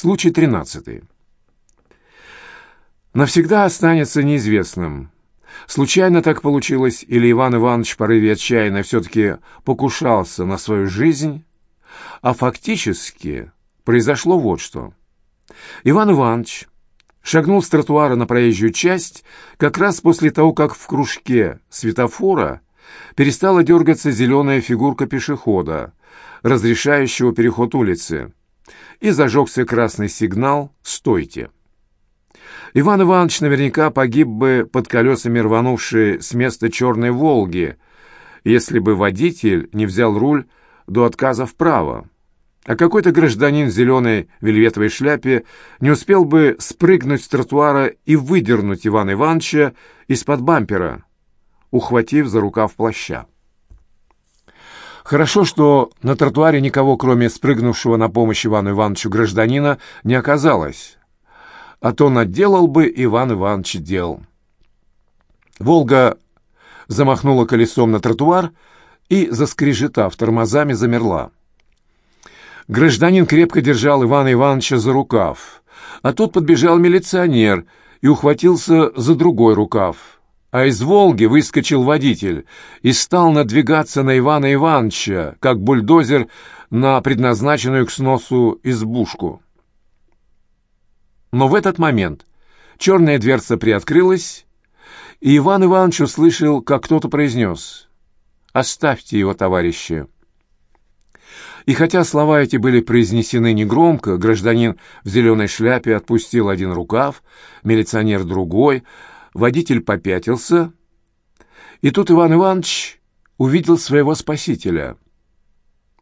Случай тринадцатый. Навсегда останется неизвестным, случайно так получилось, или Иван Иванович в порыве отчаяния все-таки покушался на свою жизнь, а фактически произошло вот что. Иван Иванович шагнул с тротуара на проезжую часть как раз после того, как в кружке светофора перестала дергаться зеленая фигурка пешехода, разрешающего переход улицы, и зажегся красный сигнал «Стойте». Иван Иванович наверняка погиб бы под колесами рванувшей с места черной «Волги», если бы водитель не взял руль до отказа вправо. А какой-то гражданин в зеленой вельветовой шляпе не успел бы спрыгнуть с тротуара и выдернуть Ивана Ивановича из-под бампера, ухватив за рукав плаща. Хорошо, что на тротуаре никого, кроме спрыгнувшего на помощь Ивану Ивановичу гражданина, не оказалось. А то наделал бы Иван Иванович дел. «Волга» замахнула колесом на тротуар и, заскрежетав тормозами, замерла. Гражданин крепко держал Ивана Ивановича за рукав, а тут подбежал милиционер и ухватился за другой рукав а из «Волги» выскочил водитель и стал надвигаться на Ивана Ивановича, как бульдозер на предназначенную к сносу избушку. Но в этот момент черная дверца приоткрылась, и Иван Иванович услышал, как кто-то произнес «Оставьте его, товарищи». И хотя слова эти были произнесены негромко, гражданин в зеленой шляпе отпустил один рукав, милиционер другой — Водитель попятился, и тут Иван Иванович увидел своего спасителя.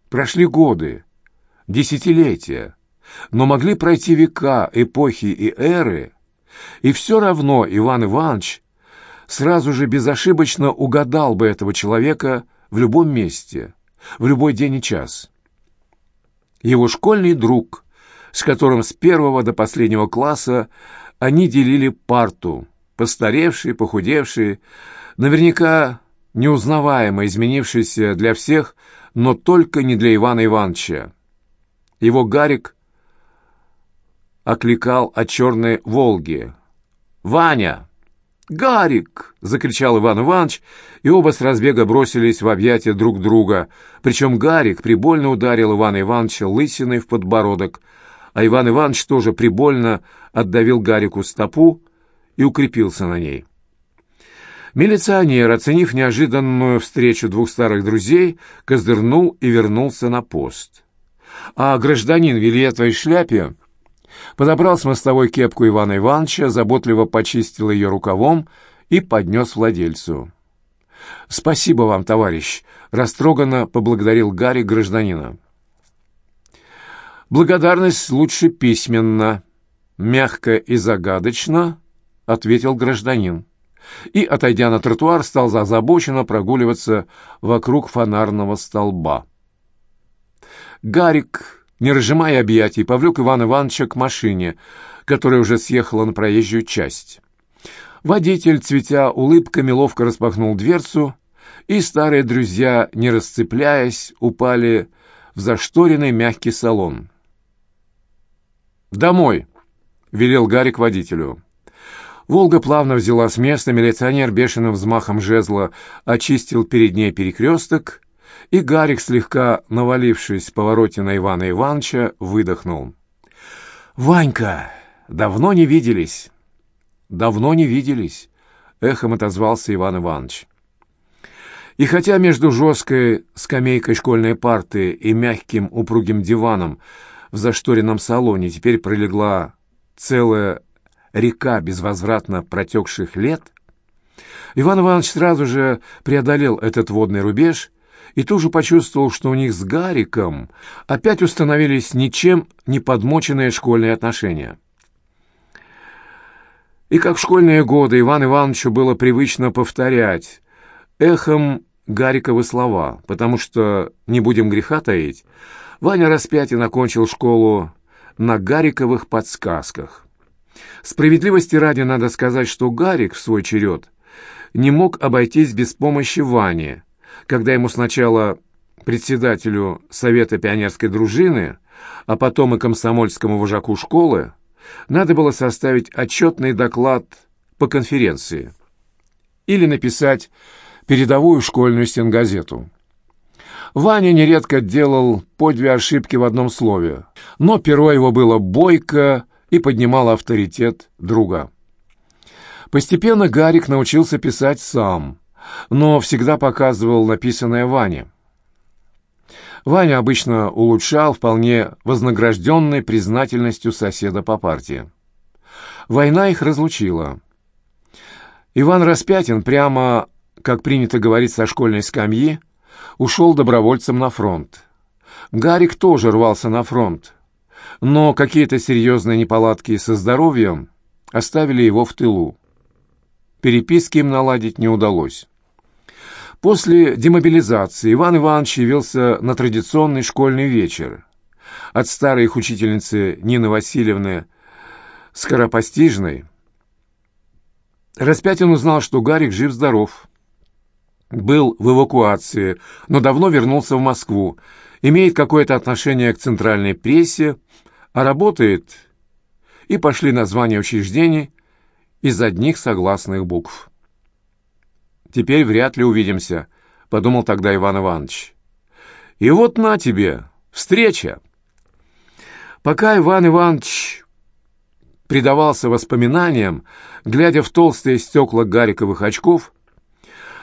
Прошли годы, десятилетия, но могли пройти века, эпохи и эры, и все равно Иван Иванович сразу же безошибочно угадал бы этого человека в любом месте, в любой день и час. Его школьный друг, с которым с первого до последнего класса они делили парту, постаревший, похудевший, наверняка неузнаваемо изменившийся для всех, но только не для Ивана Ивановича. Его Гарик окликал о черной «Волге». «Ваня!» «Гарик!» — закричал Иван Иванович, и оба с разбега бросились в объятия друг друга. Причем Гарик прибольно ударил Ивана Ивановича лысиной в подбородок, а Иван Иванович тоже прибольно отдавил Гарику стопу, и укрепился на ней. Милиционер, оценив неожиданную встречу двух старых друзей, козырнул и вернулся на пост. А гражданин в вельветовой шляпе подобрал с мостовой кепку Ивана Ивановича, заботливо почистил ее рукавом и поднес владельцу. «Спасибо вам, товарищ!» — растроганно поблагодарил Гарри гражданина. «Благодарность лучше письменно, мягко и загадочно», — ответил гражданин. И, отойдя на тротуар, стал озабоченно прогуливаться вокруг фонарного столба. Гарик, не разжимая объятий, повлек Ивана Ивановича к машине, которая уже съехала на проезжую часть. Водитель, цветя улыбками, ловко распахнул дверцу, и старые друзья, не расцепляясь, упали в зашторенный мягкий салон. «Домой!» — велел Гарик водителю. Волга плавно взяла с места, милиционер бешеным взмахом жезла очистил перед ней перекресток, и Гарик, слегка навалившись в повороте на Ивана Ивановича, выдохнул. «Ванька, давно не виделись!» «Давно не виделись!» — эхом отозвался Иван Иванович. И хотя между жесткой скамейкой школьной парты и мягким упругим диваном в зашторенном салоне теперь пролегла целая река безвозвратно протекших лет, Иван Иванович сразу же преодолел этот водный рубеж и тут же почувствовал, что у них с Гариком опять установились ничем не подмоченные школьные отношения. И как в школьные годы Иван Ивановичу было привычно повторять эхом Гариковы слова, потому что, не будем греха таить, Ваня Распятин окончил школу на Гариковых подсказках. Справедливости ради надо сказать, что Гарик в свой черед не мог обойтись без помощи Вани, когда ему сначала председателю Совета пионерской дружины, а потом и комсомольскому вожаку школы, надо было составить отчетный доклад по конференции или написать передовую школьную стенгазету. Ваня нередко делал по две ошибки в одном слове, но перо его было бойко и поднимало авторитет друга. Постепенно Гарик научился писать сам, но всегда показывал написанное Ване. Ваня обычно улучшал вполне вознагражденной признательностью соседа по партии. Война их разлучила. Иван Распятин прямо, как принято говорить со школьной скамьи, ушел добровольцем на фронт. Гарик тоже рвался на фронт, но какие-то серьезные неполадки со здоровьем оставили его в тылу. Переписки им наладить не удалось. После демобилизации Иван Иванович явился на традиционный школьный вечер. От старой их учительницы Нины Васильевны Скоропостижной Распятин узнал, что Гарик жив-здоров. Был в эвакуации, но давно вернулся в Москву, имеет какое-то отношение к центральной прессе, а работает... И пошли названия учреждений из одних согласных букв. «Теперь вряд ли увидимся», — подумал тогда Иван Иванович. «И вот на тебе, встреча!» Пока Иван Иванович предавался воспоминаниям, глядя в толстые стекла гариковых очков,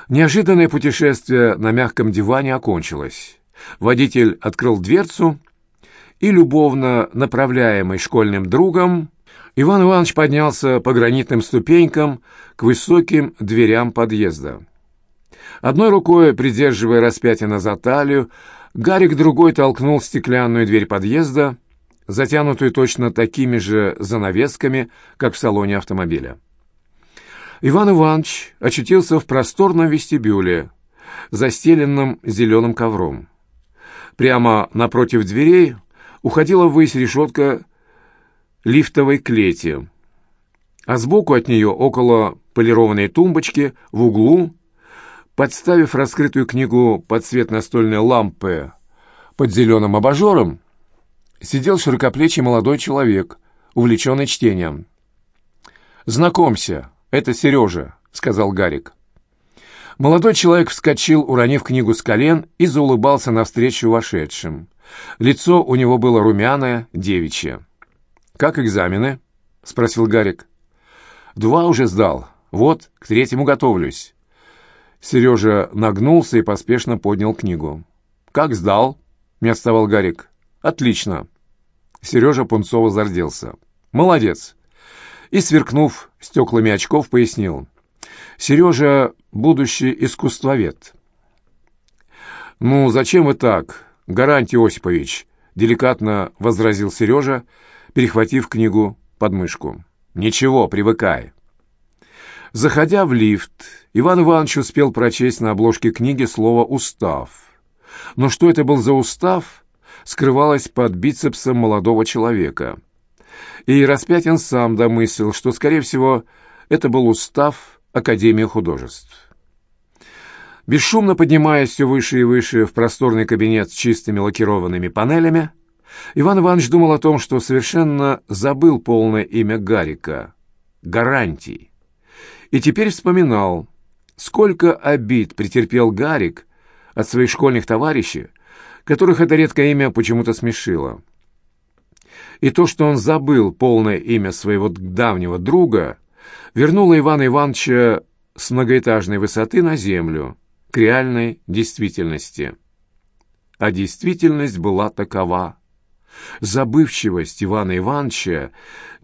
неожиданное путешествие на мягком диване окончилось. Водитель открыл дверцу, и, любовно направляемый школьным другом, Иван Иванович поднялся по гранитным ступенькам к высоким дверям подъезда. Одной рукой, придерживая распятие за талию, Гарик другой толкнул стеклянную дверь подъезда, затянутую точно такими же занавесками, как в салоне автомобиля. Иван Иванович очутился в просторном вестибюле, застеленном зеленым ковром. Прямо напротив дверей уходила ввысь решетка лифтовой клети, а сбоку от нее, около полированной тумбочки, в углу, подставив раскрытую книгу под свет настольной лампы под зеленым абажуром, сидел широкоплечий молодой человек, увлеченный чтением. «Знакомься, это Сережа», — сказал Гарик. Молодой человек вскочил, уронив книгу с колен, и заулыбался навстречу вошедшим. Лицо у него было румяное, девичье. «Как экзамены?» — спросил Гарик. «Два уже сдал. Вот, к третьему готовлюсь». Сережа нагнулся и поспешно поднял книгу. «Как сдал?» — не отставал Гарик. «Отлично». Сережа Пунцова зарделся. «Молодец!» И, сверкнув стеклами очков, пояснил. «Сережа — будущий искусствовед». «Ну, зачем вы так, Гарантий Осипович?» — деликатно возразил Сережа, перехватив книгу под мышку. «Ничего, привыкай». Заходя в лифт, Иван Иванович успел прочесть на обложке книги слово «устав». Но что это был за устав, скрывалась под бицепсом молодого человека. И Распятин сам домыслил, что, скорее всего, это был устав Академии художеств. Бесшумно поднимаясь все выше и выше в просторный кабинет с чистыми лакированными панелями, Иван Иванович думал о том, что совершенно забыл полное имя Гарика — Гарантий. И теперь вспоминал, сколько обид претерпел Гарик от своих школьных товарищей, которых это редкое имя почему-то смешило. И то, что он забыл полное имя своего давнего друга, вернуло Ивана Ивановича с многоэтажной высоты на землю, к реальной действительности. А действительность была такова. Забывчивость Ивана Ивановича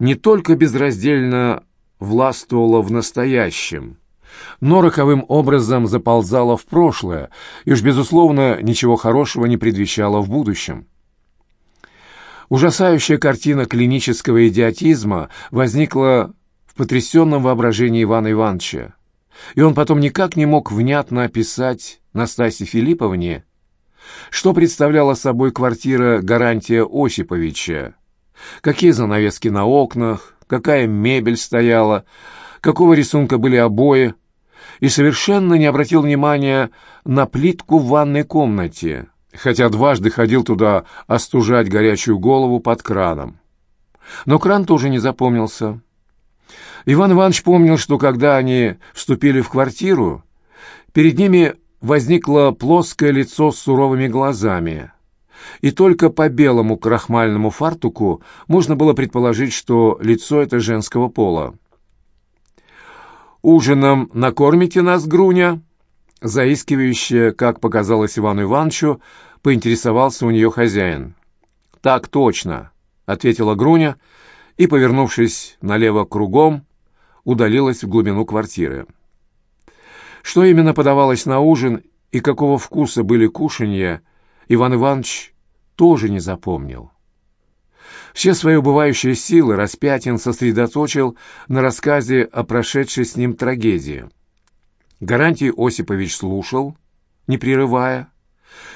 не только безраздельно властвовала в настоящем, но роковым образом заползала в прошлое и уж, безусловно, ничего хорошего не предвещала в будущем. Ужасающая картина клинического идиотизма возникла в потрясенном воображении Ивана Ивановича, и он потом никак не мог внятно описать Настасье Филипповне, что представляла собой квартира гарантия Осиповича, какие занавески на окнах, какая мебель стояла, какого рисунка были обои, и совершенно не обратил внимания на плитку в ванной комнате, хотя дважды ходил туда остужать горячую голову под краном. Но кран тоже не запомнился. Иван Иванович помнил, что когда они вступили в квартиру, перед ними возникло плоское лицо с суровыми глазами, и только по белому крахмальному фартуку можно было предположить, что лицо это женского пола. «Ужином накормите нас, Груня?» Заискивающе, как показалось Ивану Ивановичу, поинтересовался у нее хозяин. «Так точно», — ответила Груня и, повернувшись налево кругом, удалилась в глубину квартиры. Что именно подавалось на ужин и какого вкуса были кушанья, Иван Иванович тоже не запомнил. Все свои убывающие силы Распятин сосредоточил на рассказе о прошедшей с ним трагедии. Гарантий Осипович слушал, не прерывая.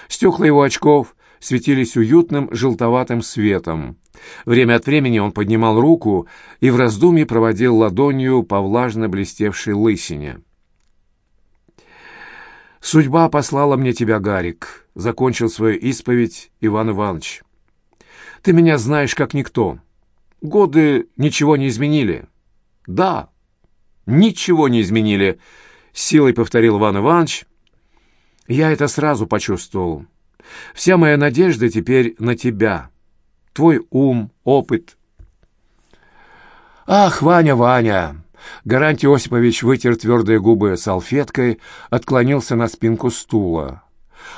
Стекла его очков светились уютным желтоватым светом. Время от времени он поднимал руку и в раздумье проводил ладонью по влажно блестевшей лысине. «Судьба послала мне тебя, Гарик», — закончил свою исповедь Иван Иванович. «Ты меня знаешь как никто. Годы ничего не изменили». «Да, ничего не изменили», — силой повторил Иван Иванович. «Я это сразу почувствовал. Вся моя надежда теперь на тебя, твой ум, опыт». «Ах, Ваня, Ваня!» Гарантий Осипович вытер твердые губы салфеткой, отклонился на спинку стула.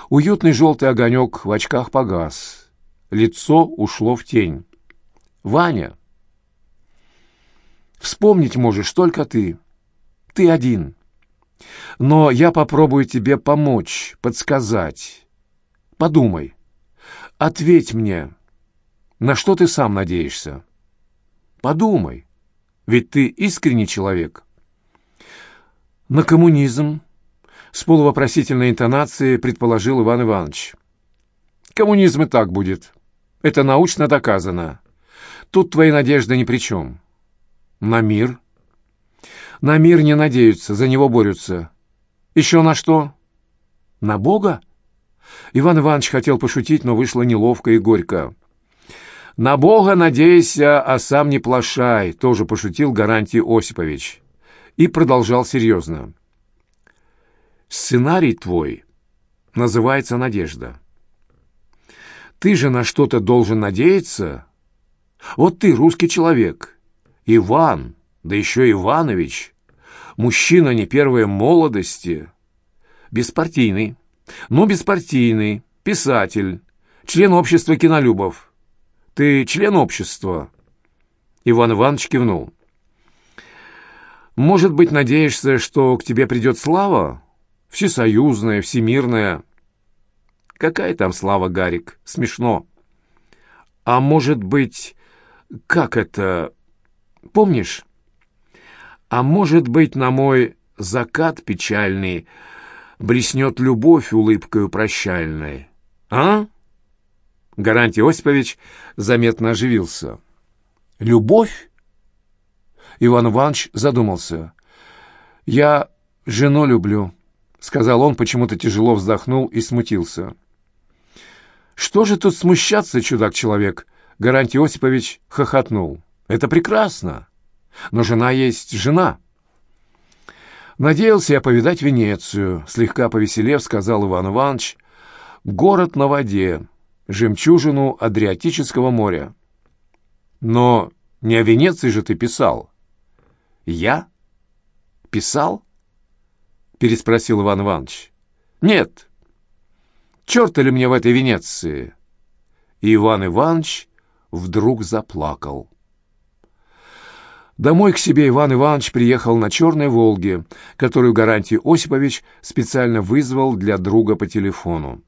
Уютный желтый огонек в очках погас. Лицо ушло в тень. «Ваня, вспомнить можешь только ты. Ты один. Но я попробую тебе помочь, подсказать. Подумай. Ответь мне, на что ты сам надеешься? Подумай. Ведь ты искренний человек. На коммунизм, с полувопросительной интонацией предположил Иван Иванович. Коммунизм и так будет. Это научно доказано. Тут твои надежды ни при чем. На мир? На мир не надеются, за него борются. Еще на что? На Бога? Иван Иванович хотел пошутить, но вышло неловко и горько. «На Бога надейся, а сам не плашай», — тоже пошутил Гарантий Осипович. И продолжал серьезно. «Сценарий твой называется «Надежда». Ты же на что-то должен надеяться. Вот ты русский человек, Иван, да еще Иванович, мужчина не первой молодости, беспартийный, ну, беспартийный, писатель, член общества кинолюбов. Ты член общества?» Иван Иванович кивнул. «Может быть, надеешься, что к тебе придет слава? Всесоюзная, всемирная?» «Какая там слава, Гарик? Смешно». «А может быть, как это... Помнишь? А может быть, на мой закат печальный блеснет любовь улыбкою прощальной? А?» Гарантий Осипович заметно оживился. «Любовь?» Иван Иванович задумался. «Я жену люблю», — сказал он, почему-то тяжело вздохнул и смутился. «Что же тут смущаться, чудак-человек?» Гарантий Осипович хохотнул. «Это прекрасно, но жена есть жена». «Надеялся я повидать Венецию», — слегка повеселев, сказал Иван Иванович. «Город на воде, жемчужину Адриатического моря. Но не о Венеции же ты писал. Я? Писал? Переспросил Иван Иванович. Нет. Черт ли мне в этой Венеции? И Иван Иванович вдруг заплакал. Домой к себе Иван Иванович приехал на «Черной Волге», которую Гарантий Осипович специально вызвал для друга по телефону.